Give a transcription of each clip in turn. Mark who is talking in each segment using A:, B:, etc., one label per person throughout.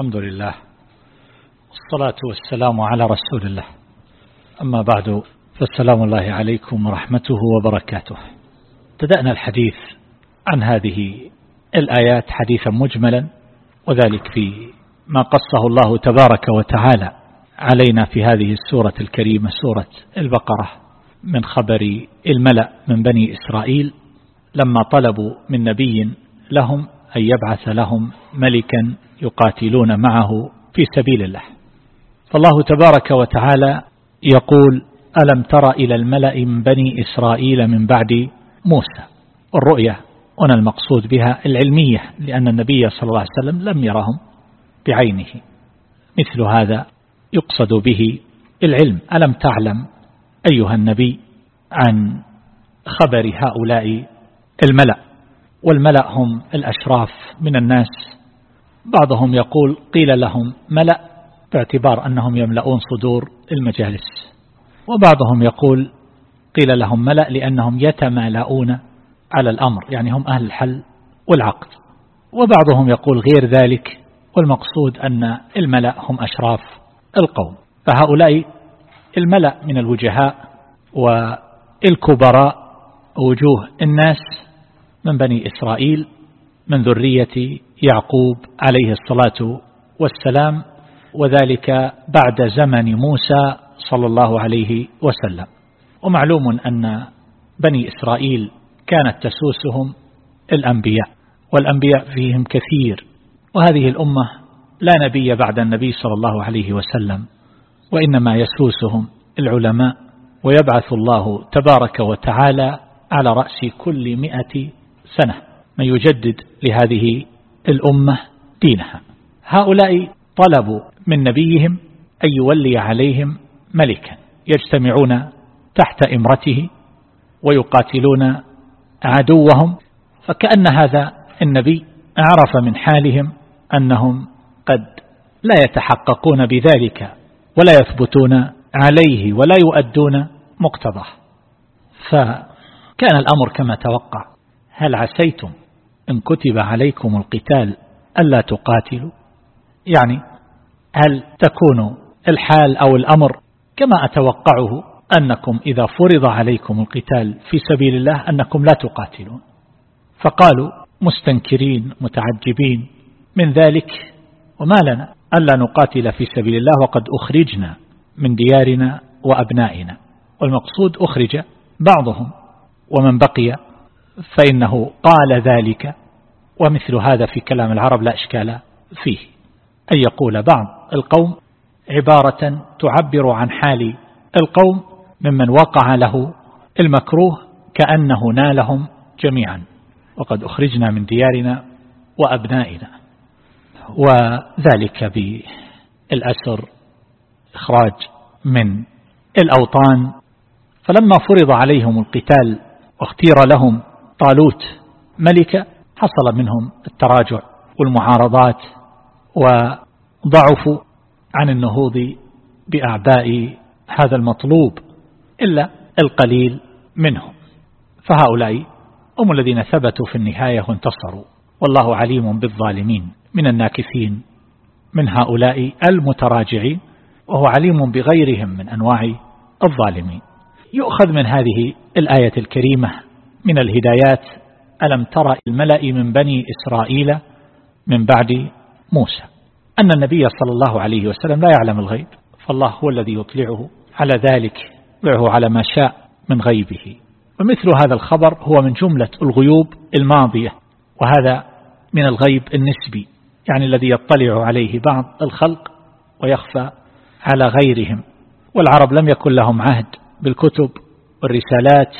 A: الحمد لله والصلاة والسلام على رسول الله أما بعد فالسلام الله عليكم ورحمته وبركاته تدأنا الحديث عن هذه الآيات حديثا مجملا وذلك في ما قصه الله تبارك وتعالى علينا في هذه السورة الكريمة سورة البقرة من خبر الملأ من بني إسرائيل لما طلبوا من نبي لهم أن يبعث لهم ملكا يقاتلون معه في سبيل الله فالله تبارك وتعالى يقول ألم تر إلى الملأ من بني إسرائيل من بعد موسى الرؤية هنا المقصود بها العلمية لأن النبي صلى الله عليه وسلم لم يرهم بعينه مثل هذا يقصد به العلم ألم تعلم أيها النبي عن خبر هؤلاء الملأ والملأ هم الأشراف من الناس بعضهم يقول قيل لهم ملأ باعتبار أنهم يملؤون صدور المجالس وبعضهم يقول قيل لهم ملأ لأنهم يتمالؤون على الأمر يعني هم أهل الحل والعقد وبعضهم يقول غير ذلك والمقصود أن الملأ هم أشراف القوم فهؤلاء الملأ من الوجهاء والكبراء وجوه الناس من بني إسرائيل من ذرية يعقوب عليه الصلاة والسلام وذلك بعد زمن موسى صلى الله عليه وسلم ومعلوم أن بني إسرائيل كانت تسوسهم الأنبياء والأنبياء فيهم كثير وهذه الأمة لا نبي بعد النبي صلى الله عليه وسلم وإنما يسوسهم العلماء ويبعث الله تبارك وتعالى على رأس كل مئة سنة من يجدد لهذه الأمة دينها هؤلاء طلبوا من نبيهم أن يولي عليهم ملكا يجتمعون تحت إمرته ويقاتلون عدوهم فكأن هذا النبي عرف من حالهم أنهم قد لا يتحققون بذلك ولا يثبتون عليه ولا يؤدون مقتضاه فكان الأمر كما توقع هل عسيتم إن كتب عليكم القتال ألا تقاتلوا يعني هل تكون الحال أو الأمر كما أتوقعه أنكم إذا فرض عليكم القتال في سبيل الله أنكم لا تقاتلون فقالوا مستنكرين متعجبين من ذلك وما لنا ألا نقاتل في سبيل الله وقد أخرجنا من ديارنا وأبنائنا والمقصود أخرج بعضهم ومن بقي فإنه قال ذلك ومثل هذا في كلام العرب لا إشكال فيه أن يقول بعض القوم عبارة تعبر عن حال القوم ممن وقع له المكروه كأنه نالهم جميعا وقد أخرجنا من ديارنا وأبنائنا وذلك بالأسر إخراج من الأوطان فلما فرض عليهم القتال واختير لهم طالوت ملكة حصل منهم التراجع والمعارضات وضعفوا عن النهوض بأعباء هذا المطلوب إلا القليل منهم فهؤلاء هم الذين ثبتوا في النهاية وانتصروا والله عليم بالظالمين من الناكثين من هؤلاء المتراجعين وهو عليم بغيرهم من أنواع الظالمين يؤخذ من هذه الآية الكريمة من الهدايات ألم ترى الملأ من بني إسرائيل من بعد موسى أن النبي صلى الله عليه وسلم لا يعلم الغيب فالله هو الذي يطلعه على ذلك يطلعه على ما شاء من غيبه ومثل هذا الخبر هو من جملة الغيوب الماضية وهذا من الغيب النسبي يعني الذي يطلع عليه بعض الخلق ويخفى على غيرهم والعرب لم يكن لهم عهد بالكتب والرسالات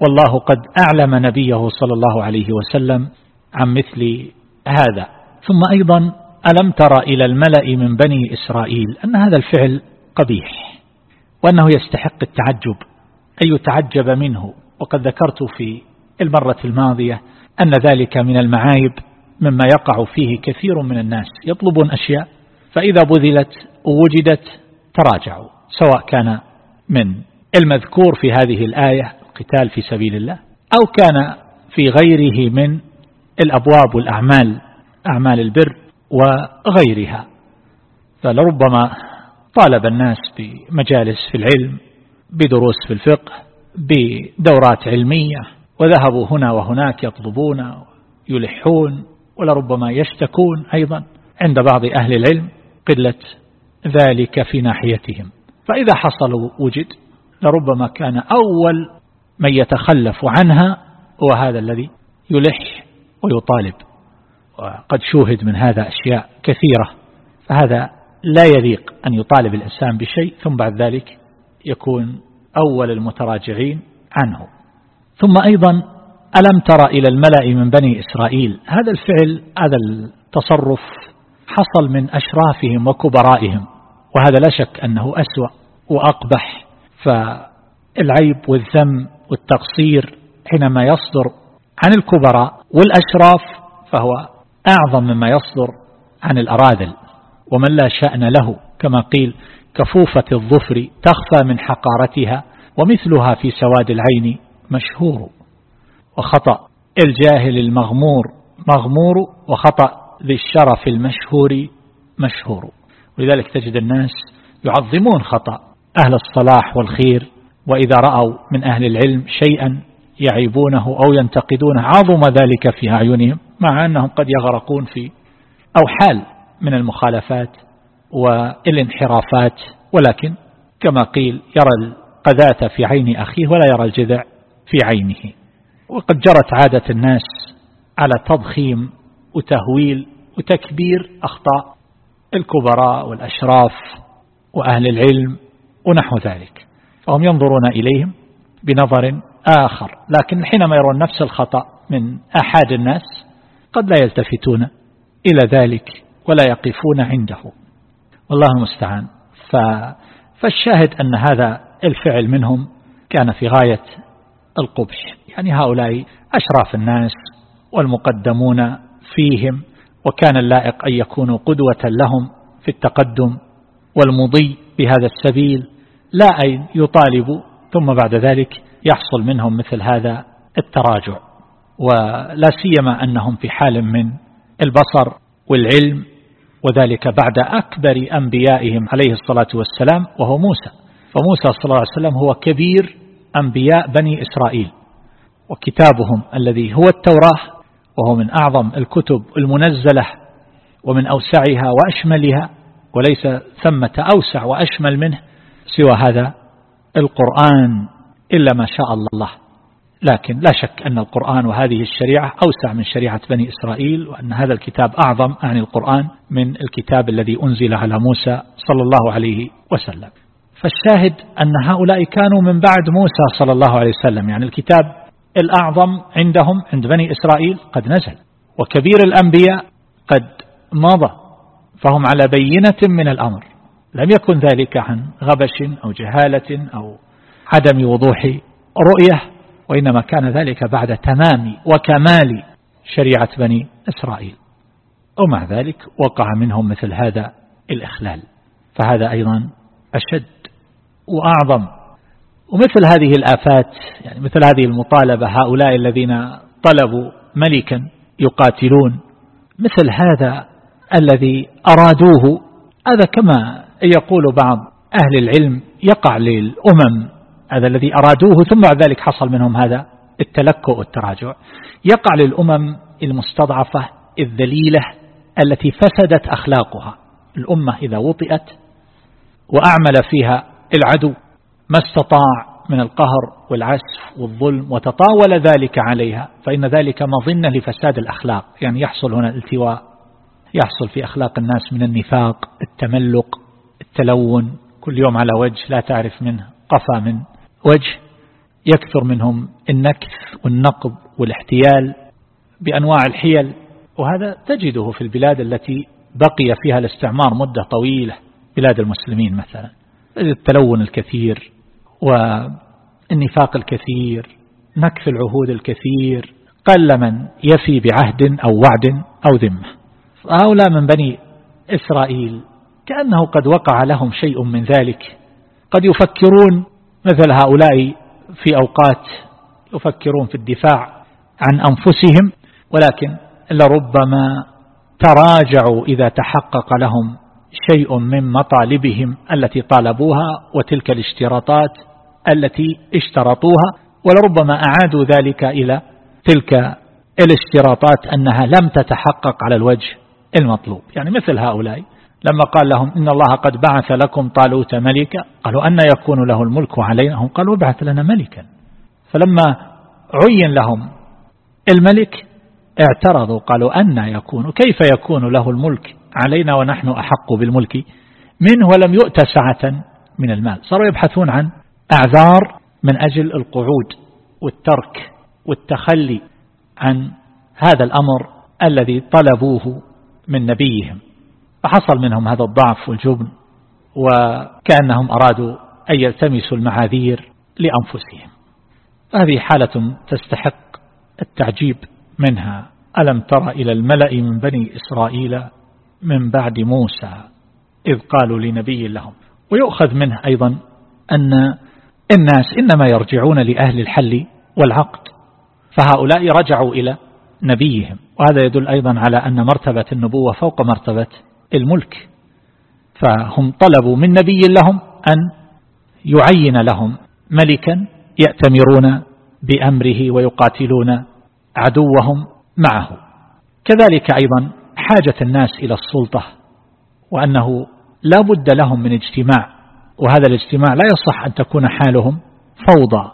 A: والله قد أعلم نبيه صلى الله عليه وسلم عن مثل هذا ثم أيضا ألم ترى إلى الملأ من بني إسرائيل أن هذا الفعل قبيح وأنه يستحق التعجب أن يتعجب منه وقد ذكرت في المرة الماضية أن ذلك من المعايب مما يقع فيه كثير من الناس يطلبون أشياء فإذا بذلت ووجدت تراجعوا سواء كان من المذكور في هذه الآية القتال في سبيل الله أو كان في غيره من الأبواب والأعمال أعمال البر وغيرها فلربما طالب الناس بمجالس في العلم بدروس في الفقه بدورات علمية وذهبوا هنا وهناك يطلبون يلحون ولربما يشتكون أيضا عند بعض أهل العلم قلة ذلك في ناحيتهم فإذا حصل وجد لربما كان أول من يتخلف عنها هو هذا الذي يلح ويطالب وقد شوهد من هذا أشياء كثيرة فهذا لا يليق أن يطالب الإنسان بشيء ثم بعد ذلك يكون أول المتراجعين عنه ثم أيضا ألم ترى إلى الملأ من بني إسرائيل هذا الفعل هذا التصرف حصل من أشرافهم وكبرائهم وهذا لا شك أنه أسوأ وأقبح فالعيب والذم والتقصير حينما يصدر عن الكبراء والأشراف فهو أعظم مما يصدر عن الأراذل ومن لا شأن له كما قيل كفوفة الظفر تخفى من حقارتها ومثلها في سواد العين مشهور وخطأ الجاهل المغمور مغمور وخطأ ذي الشرف المشهور مشهور ولذلك تجد الناس يعظمون خطأ أهل الصلاح والخير وإذا رأوا من أهل العلم شيئا يعيبونه أو ينتقدونه عظم ذلك في أعينهم مع أنهم قد يغرقون في أو حال من المخالفات والانحرافات ولكن كما قيل يرى القذاة في عين أخيه ولا يرى الجذع في عينه وقد جرت عادة الناس على تضخيم وتهويل وتكبير أخطاء الكبراء والأشراف وأهل العلم ونحو ذلك فهم ينظرون إليهم بنظر آخر لكن حينما يرون نفس الخطأ من أحد الناس قد لا يلتفتون إلى ذلك ولا يقفون عنده والله المستعان ف... فالشاهد أن هذا الفعل منهم كان في غاية القبح يعني هؤلاء أشراف الناس والمقدمون فيهم وكان اللائق أن يكونوا قدوة لهم في التقدم والمضي بهذا السبيل لا أين يطالب ثم بعد ذلك يحصل منهم مثل هذا التراجع ولا سيما أنهم في حال من البصر والعلم وذلك بعد أكبر أنبيائهم عليه الصلاة والسلام وهو موسى فموسى صلى الله عليه وسلم هو كبير أنبياء بني إسرائيل وكتابهم الذي هو التوراة وهو من أعظم الكتب المنزلة ومن أوسعها وأشملها وليس ثمة أوسع وأشمل منه سوى هذا القرآن إلا ما شاء الله لكن لا شك أن القرآن وهذه الشريعة أوسع من شريعة بني إسرائيل وأن هذا الكتاب أعظم عن القرآن من الكتاب الذي أنزل على موسى صلى الله عليه وسلم فالشاهد أن هؤلاء كانوا من بعد موسى صلى الله عليه وسلم يعني الكتاب الأعظم عندهم عند بني إسرائيل قد نزل وكبير الأنبياء قد مضى فهم على بينة من الأمر لم يكن ذلك عن غبش أو جهالة أو عدم وضوح رؤية وإنما كان ذلك بعد تمام وكمال شريعة بني إسرائيل ومع ذلك وقع منهم مثل هذا الإخلال فهذا أيضا أشد وأعظم ومثل هذه الآفات يعني مثل هذه المطالبة هؤلاء الذين طلبوا ملكا يقاتلون مثل هذا الذي أرادوه هذا كما يقول بعض أهل العلم يقع للأمم هذا الذي أرادوه ثم بعد ذلك حصل منهم هذا التلكؤ والتراجع يقع للأمم المستضعفة الذليلة التي فسدت أخلاقها الأمة إذا وطئت وأعمل فيها العدو ما استطاع من القهر والعسف والظلم وتطاول ذلك عليها فإن ذلك مظنة لفساد الأخلاق يعني يحصل هنا التواء يحصل في أخلاق الناس من النفاق التملق تلون كل يوم على وجه لا تعرف منه قفى من وجه يكثر منهم النكث والنقب والاحتيال بأنواع الحيل وهذا تجده في البلاد التي بقي فيها الاستعمار مدة طويلة بلاد المسلمين مثلا التلون الكثير والنفاق الكثير نكث العهود الكثير قل من يفي بعهد أو وعد أو ذمة فهؤلاء من بني إسرائيل كأنه قد وقع لهم شيء من ذلك قد يفكرون مثل هؤلاء في أوقات يفكرون في الدفاع عن أنفسهم ولكن لربما تراجعوا إذا تحقق لهم شيء من مطالبهم التي طالبوها وتلك الاشتراطات التي اشترطوها ولربما أعادوا ذلك إلى تلك الاشتراطات أنها لم تتحقق على الوجه المطلوب يعني مثل هؤلاء لما قال لهم إن الله قد بعث لكم طالوت ملكا قالوا أن يكون له الملك علينا هم قالوا ابعث لنا ملكا فلما عين لهم الملك اعترضوا قالوا أن يكون كيف يكون له الملك علينا ونحن أحق بالملك منه ولم يؤت سعة من المال صاروا يبحثون عن أعذار من أجل القعود والترك والتخلي عن هذا الأمر الذي طلبوه من نبيهم فحصل منهم هذا الضعف والجبن وكأنهم أرادوا أن يلتمسوا المعاذير لأنفسهم هذه حالة تستحق التعجيب منها ألم تر إلى الملأ من بني إسرائيل من بعد موسى إذ قالوا لنبي لهم ويؤخذ منه أيضا أن الناس إنما يرجعون لأهل الحل والعقد فهؤلاء رجعوا إلى نبيهم وهذا يدل أيضا على أن مرتبة النبوة فوق مرتبة الملك فهم طلبوا من نبي لهم أن يعين لهم ملكا يأتمرون بأمره ويقاتلون عدوهم معه كذلك أيضا حاجة الناس إلى السلطة وأنه لا بد لهم من اجتماع وهذا الاجتماع لا يصح أن تكون حالهم فوضى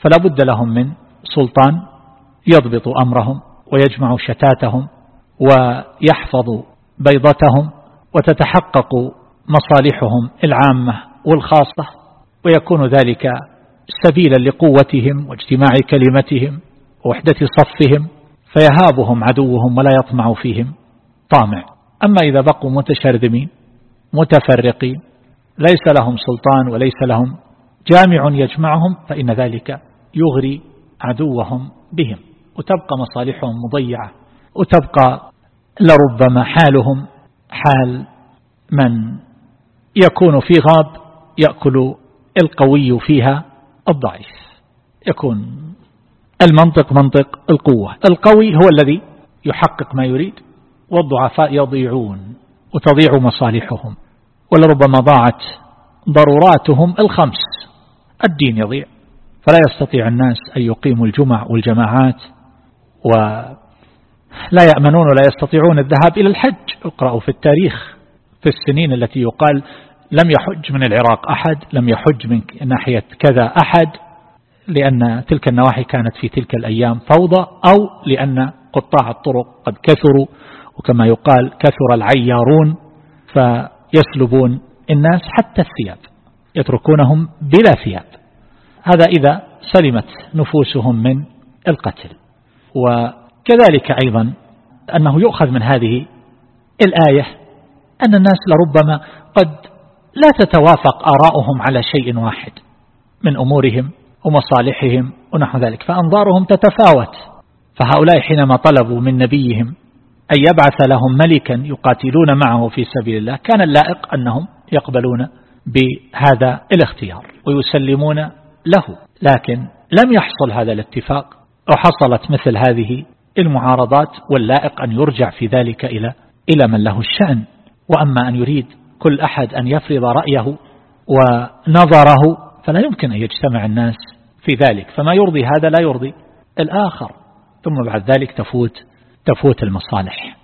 A: فلا بد لهم من سلطان يضبط أمرهم ويجمع شتاتهم ويحفظ بيضتهم وتتحقق مصالحهم العامة والخاصة ويكون ذلك سبيلا لقوتهم واجتماع كلمتهم ووحدة صفهم فيهابهم عدوهم ولا يطمع فيهم طامع أما إذا بقوا متشرذمين متفرقين ليس لهم سلطان وليس لهم جامع يجمعهم فإن ذلك يغري عدوهم بهم وتبقى مصالحهم مضيعة وتبقى لربما حالهم حال من يكون في غاب يأكل القوي فيها الضعيف يكون المنطق منطق القوة القوي هو الذي يحقق ما يريد والضعفاء يضيعون وتضيع مصالحهم ولربما ضاعت ضروراتهم الخمس الدين يضيع فلا يستطيع الناس أن يقيموا الجمع والجماعات و لا يأمنون ولا يستطيعون الذهاب إلى الحج اقرأوا في التاريخ في السنين التي يقال لم يحج من العراق أحد لم يحج من ناحية كذا أحد لأن تلك النواحي كانت في تلك الأيام فوضى أو لأن قطاع الطرق قد كثروا وكما يقال كثر العيارون فيسلبون الناس حتى الثياب يتركونهم بلا ثياب هذا إذا سلمت نفوسهم من القتل كذلك أيضا أنه يؤخذ من هذه الآية أن الناس لربما قد لا تتوافق آراؤهم على شيء واحد من أمورهم ومصالحهم ونحو ذلك فأنظارهم تتفاوت فهؤلاء حينما طلبوا من نبيهم أن يبعث لهم ملكا يقاتلون معه في سبيل الله كان اللائق أنهم يقبلون بهذا الاختيار ويسلمون له لكن لم يحصل هذا الاتفاق وحصلت مثل هذه المعارضات واللائق أن يرجع في ذلك إلى إلى من له الشأن وأما أن يريد كل أحد أن يفرض رأيه ونظره فلا يمكن أن يجتمع الناس في ذلك فما يرضي هذا لا يرضي الآخر ثم بعد ذلك تفوت تفوت المصالح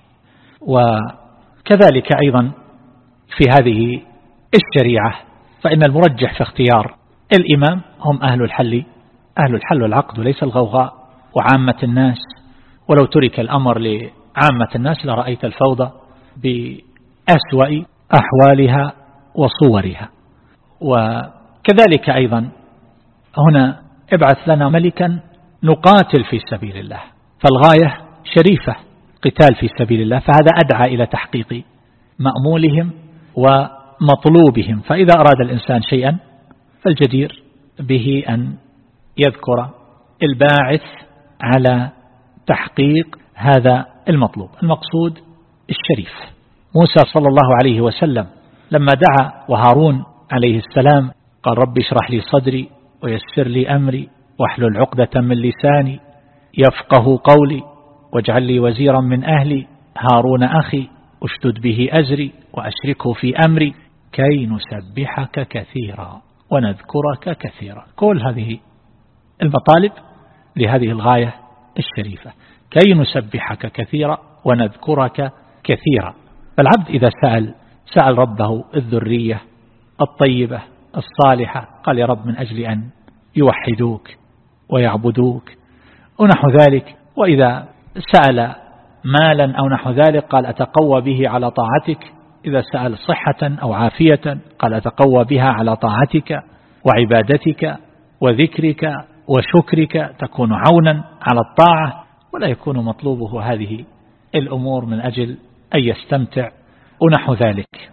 A: وكذلك أيضا في هذه الشريعة فإن المرجح في اختيار الإمام هم أهل الحل أهل الحل والعقد وليس الغوغاء وعامة الناس ولو ترك الأمر لعامة الناس لرأيت الفوضى بأسوأ أحوالها وصورها وكذلك أيضا هنا ابعث لنا ملكا نقاتل في سبيل الله فالغاية شريفة قتال في سبيل الله فهذا أدعى إلى تحقيق مأمولهم ومطلوبهم فإذا أراد الإنسان شيئا فالجدير به أن يذكر الباعث على تحقيق هذا المطلوب المقصود الشريف موسى صلى الله عليه وسلم لما دعا وهارون عليه السلام قال رب اشرح لي صدري ويسر لي أمري واحلل عقدة من لساني يفقه قولي واجعل لي وزيرا من أهلي هارون أخي اشتد به أزري وأشركه في أمري كي نسبحك كثيرا ونذكرك كثيرا كل هذه المطالب لهذه الغاية الشريفة كي نسبحك كثيرا ونذكرك كثيرا فالعبد إذا سأل سأل ربه الذرية الطيبة الصالحة قال يا رب من أجل أن يوحدوك ويعبدوك ونحو ذلك وإذا سأل مالا أو نحو ذلك قال أتقوى به على طاعتك إذا سأل صحة أو عافية قال أتقوى بها على طاعتك وعبادتك وذكرك وشكرك تكون عونا على الطاعة ولا يكون مطلوبه هذه الأمور من أجل أن يستمتع ونحو ذلك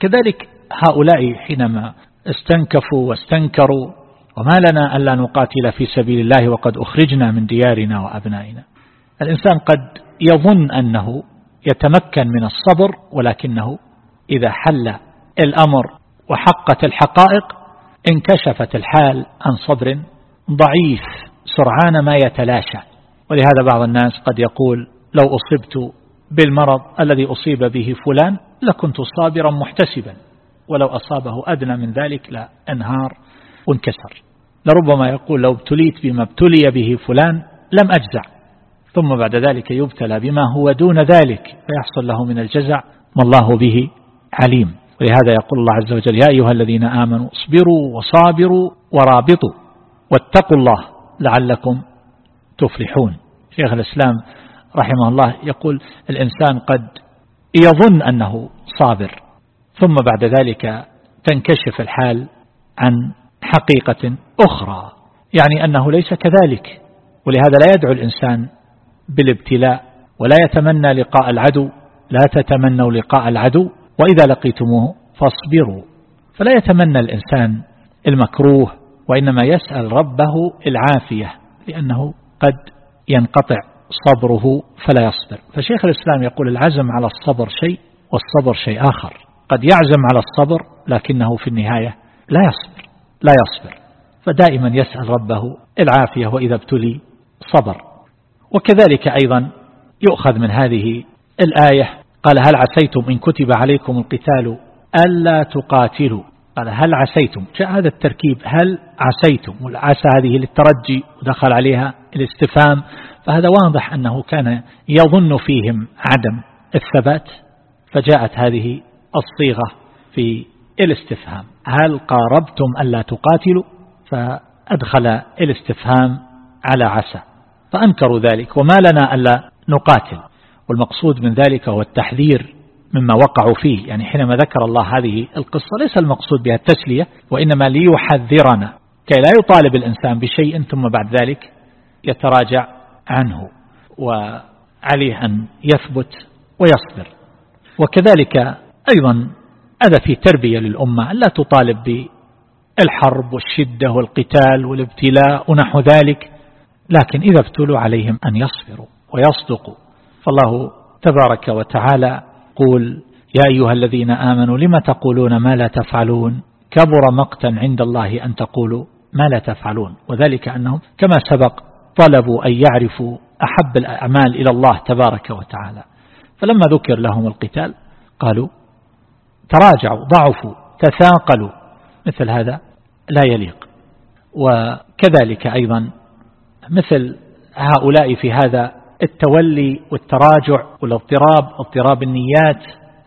A: كذلك هؤلاء حينما استنكفوا واستنكروا وما لنا ألا نقاتل في سبيل الله وقد أخرجنا من ديارنا وأبنائنا الإنسان قد يظن أنه يتمكن من الصبر ولكنه إذا حل الأمر وحقت الحقائق انكشفت الحال عن صبر ضعيف سرعان ما يتلاشى ولهذا بعض الناس قد يقول لو أصبت بالمرض الذي أصيب به فلان لكنت صابرا محتسبا ولو أصابه أدنى من ذلك لا انهار وانكسر لربما يقول لو ابتليت بما ابتلي به فلان لم أجزع ثم بعد ذلك يبتلى بما هو دون ذلك فيحصل له من الجزع ما الله به عليم ولهذا يقول الله عز وجل يا أيها الذين آمنوا اصبروا وصابروا ورابطوا واتقوا الله لعلكم تفلحون شيخ الإسلام رحمه الله يقول الإنسان قد يظن أنه صابر ثم بعد ذلك تنكشف الحال عن حقيقة أخرى يعني أنه ليس كذلك ولهذا لا يدعو الإنسان بالابتلاء ولا يتمنى لقاء العدو لا تتمنوا لقاء العدو وإذا لقيتموه فاصبروا فلا يتمنى الإنسان المكروه وإنما يسأل ربه العافية لأنه قد ينقطع صبره فلا يصبر فشيخ الإسلام يقول العزم على الصبر شيء والصبر شيء آخر قد يعزم على الصبر لكنه في النهاية لا يصبر لا يصبر فدائما يسأل ربه العافية وإذا ابتلي صبر وكذلك أيضا يؤخذ من هذه الآية قال هل عسيتم إن كتب عليكم القتال ألا تقاتلوا قال هل عسيتم جاء هذا التركيب هل عسيتم والعسى هذه للترجي ودخل عليها الاستفهام فهذا واضح أنه كان يظن فيهم عدم الثبات فجاءت هذه الصيغة في الاستفهام هل قاربتم ألا تقاتلوا فأدخل الاستفهام على عسى فأنكروا ذلك وما لنا ألا نقاتل والمقصود من ذلك هو التحذير مما وقعوا فيه يعني حينما ذكر الله هذه القصة ليس المقصود بها التسلية وإنما ليحذرنا كي لا يطالب الإنسان بشيء ثم بعد ذلك يتراجع عنه وعليه أن يثبت ويصبر وكذلك أيضا هذا في تربية للأمة لا تطالب بالحرب والشدة والقتال والابتلاء ونحو ذلك لكن إذا ابتلوا عليهم أن يصبروا ويصدقوا فالله تبارك وتعالى قول يا أيها الذين آمنوا لما تقولون ما لا تفعلون كبر مقتا عند الله أن تقولوا ما لا تفعلون وذلك أنهم كما سبق طلبوا أن يعرفوا أحب الأعمال إلى الله تبارك وتعالى فلما ذكر لهم القتال قالوا تراجعوا ضعفوا تثاقلوا مثل هذا لا يليق وكذلك أيضا مثل هؤلاء في هذا التولي والتراجع والاضطراب اضطراب النيات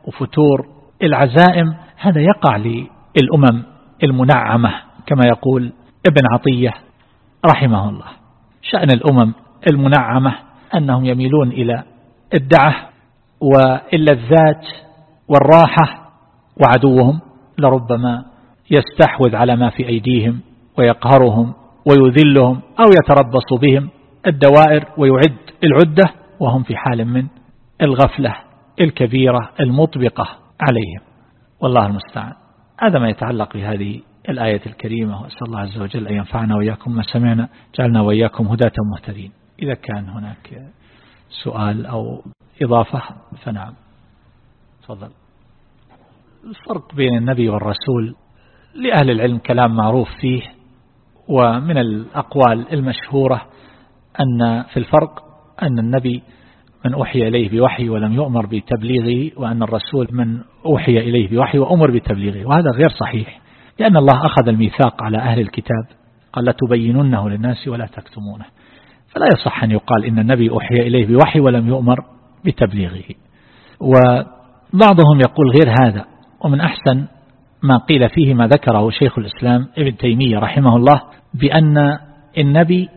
A: وفتور العزائم هذا يقع للأمم المنعمة كما يقول ابن عطية رحمه الله شأن الأمم المنعمة أنهم يميلون إلى الدعة واللذات والراحة وعدوهم لربما يستحوذ على ما في أيديهم ويقهرهم ويذلهم أو يتربص بهم الدوائر ويعد العدة وهم في حال من الغفلة الكبيرة المطبقة عليهم والله المستعان هذا ما يتعلق بهذه الآية الكريمة وأسأل الله عز وجل أن ينفعنا وإياكم ما سمعنا جعلنا وإياكم هداة مهتدين إذا كان هناك سؤال أو إضافة فنعم تفضل الفرق بين النبي والرسول لأهل العلم كلام معروف فيه ومن الأقوال المشهورة أن في الفرق أن النبي من أوحي إليه بوحي ولم يؤمر بتبليغه وأن الرسول من أوحي إليه بوحي وأمر بتبليغه وهذا غير صحيح لأن الله أخذ الميثاق على أهل الكتاب قال لتبيننه للناس ولا تكتمونه فلا يصح أن يقال إن النبي أوحي إليه بوحي ولم يؤمر بتبليغه وبعضهم يقول غير هذا ومن أحسن ما قيل فيه ما ذكره شيخ الإسلام ابن تيمية رحمه الله بأن النبي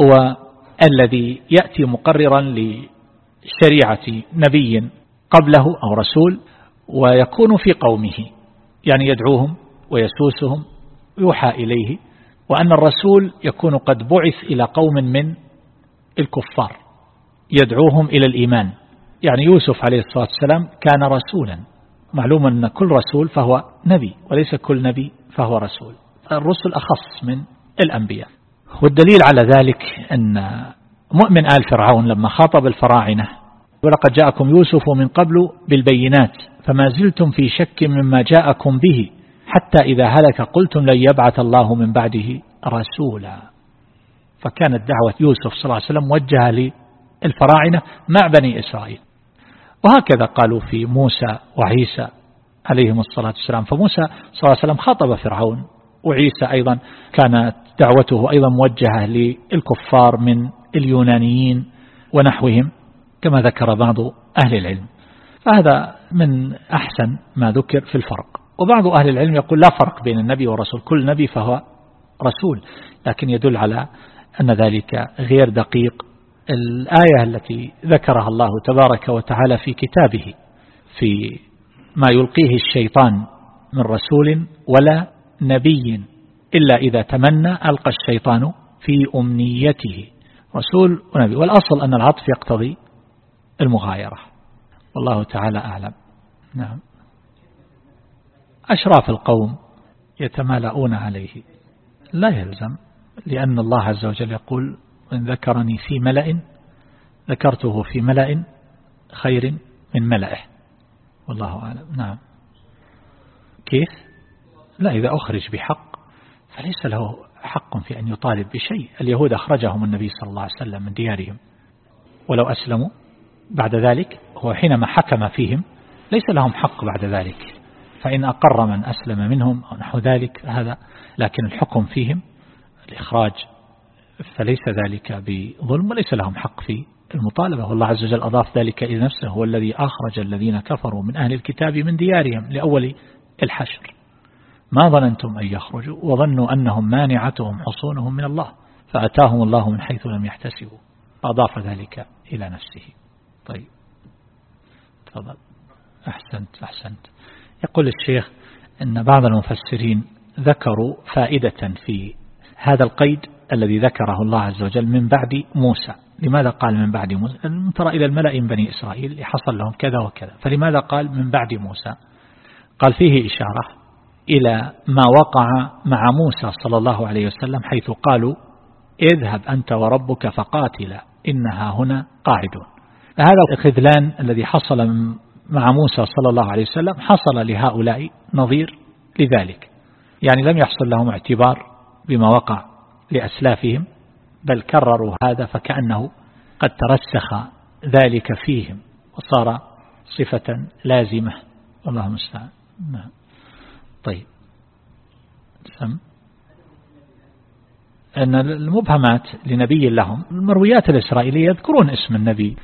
A: هو الذي يأتي مقررا لشريعة نبي قبله أو رسول ويكون في قومه يعني يدعوهم ويسوسهم يوحى إليه وأن الرسول يكون قد بعث إلى قوم من الكفار يدعوهم إلى الإيمان يعني يوسف عليه الصلاة والسلام كان رسولا معلوم أن كل رسول فهو نبي وليس كل نبي فهو رسول الرسل أخص من الأنبياء والدليل على ذلك أن مؤمن آل فرعون لما خاطب الفراعنة ولقد جاءكم يوسف من قبل بالبينات فما زلتم في شك مما جاءكم به حتى إذا هلك قلتم لن يبعث الله من بعده رسولا فكانت دعوة يوسف صلى الله عليه وسلم موجهة للفراعنة مع بني إسرائيل وهكذا قالوا في موسى وعيسى عليهم الصلاة والسلام فموسى صلى الله عليه وسلم خاطب فرعون وعيسى أيضا كانت دعوته أيضا موجهة للكفار من اليونانيين ونحوهم كما ذكر بعض أهل العلم فهذا من أحسن ما ذكر في الفرق وبعض أهل العلم يقول لا فرق بين النبي والرسول كل نبي فهو رسول لكن يدل على أن ذلك غير دقيق الآية التي ذكرها الله تبارك وتعالى في كتابه في ما يلقيه الشيطان من رسول ولا نبي إلا إذا تمنى ألقى الشيطان في أمنيته رسول ونبي والأصل أن العطف يقتضي المغايرة والله تعالى أعلم نعم أشراف القوم يتمالؤون عليه لا يلزم لأن الله عز وجل يقول إن ذكرني في ملأ ذكرته في ملأ خير من ملأه والله أعلم نعم كيف لا إذا أخرج بحق فليس له حق في أن يطالب بشيء اليهود أخرجهم النبي صلى الله عليه وسلم من ديارهم ولو أسلموا بعد ذلك هو حينما حكم فيهم ليس لهم حق بعد ذلك فإن أقر من أسلم منهم أو نحو ذلك هذا لكن الحكم فيهم الإخراج فليس ذلك بظلم وليس لهم حق في المطالبة والله عز وجل أضاف ذلك إلى نفسه هو الذي أخرج الذين كفروا من أهل الكتاب من ديارهم لأول الحشر ما ظننتم أن يخرجوا وظنوا أنهم مانعتهم حصونهم من الله فأتاهم الله من حيث لم يحتسبوا أضاف ذلك إلى نفسه طيب تفضل أحسنت أحسنت يقول الشيخ أن بعض المفسرين ذكروا فائدة في هذا القيد الذي ذكره الله عز وجل من بعد موسى لماذا قال من بعد موسى ترى إلى الملأ من بني إسرائيل حصل لهم كذا وكذا فلماذا قال من بعد موسى قال فيه إشارة إلى ما وقع مع موسى صلى الله عليه وسلم حيث قالوا اذهب أنت وربك فقاتلا إنها هنا قاعدون هذا الخذلان الذي حصل مع موسى صلى الله عليه وسلم حصل لهؤلاء نظير لذلك يعني لم يحصل لهم اعتبار بما وقع لأسلافهم بل كرروا هذا فكأنه قد ترسخ ذلك فيهم وصار صفة لازمة الله المستعان نعم طيب سم أن المبهمات لنبي لهم المرويات الإسرائيلية يذكرون اسم النبي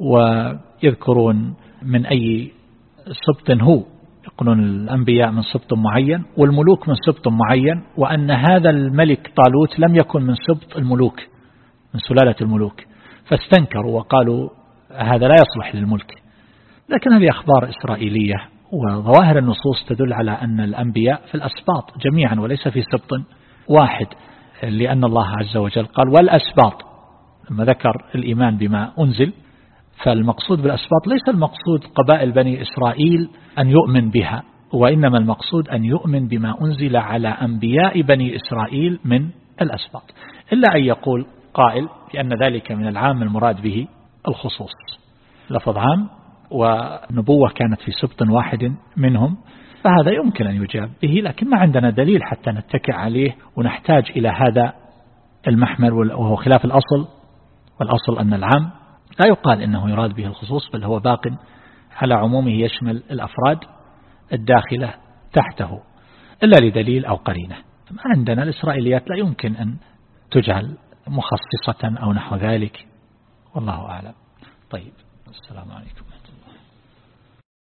A: ويذكرون من أي سبط هو يقولون الأنبياء من سبط معين والملوك من سبط معين وأن هذا الملك طالوت لم يكن من سبط الملوك من سلالة الملوك فاستنكروا وقالوا هذا لا يصلح للملك لكن هذه أخبار إسرائيلية وظواهر النصوص تدل على أن الأنبياء في الأسباط جميعا وليس في سبط واحد لأن الله عز وجل قال والأسباط لما ذكر الإيمان بما أنزل فالمقصود بالأسباط ليس المقصود قبائل بني إسرائيل أن يؤمن بها وإنما المقصود أن يؤمن بما أنزل على أنبياء بني إسرائيل من الأسباط إلا أن يقول قائل بأن ذلك من العام المراد به الخصوص لفظ عام والنبوة كانت في سبط واحد منهم فهذا يمكن أن يجاب به لكن ما عندنا دليل حتى نتكع عليه ونحتاج إلى هذا المحمل وهو خلاف الأصل والأصل أن العام لا يقال إنه يراد به الخصوص بل هو باق على عمومه يشمل الأفراد الداخلة تحته إلا لدليل أو قرينة ما عندنا الإسرائيليات لا يمكن أن تجعل مخصصة أو نحو ذلك والله أعلم طيب السلام عليكم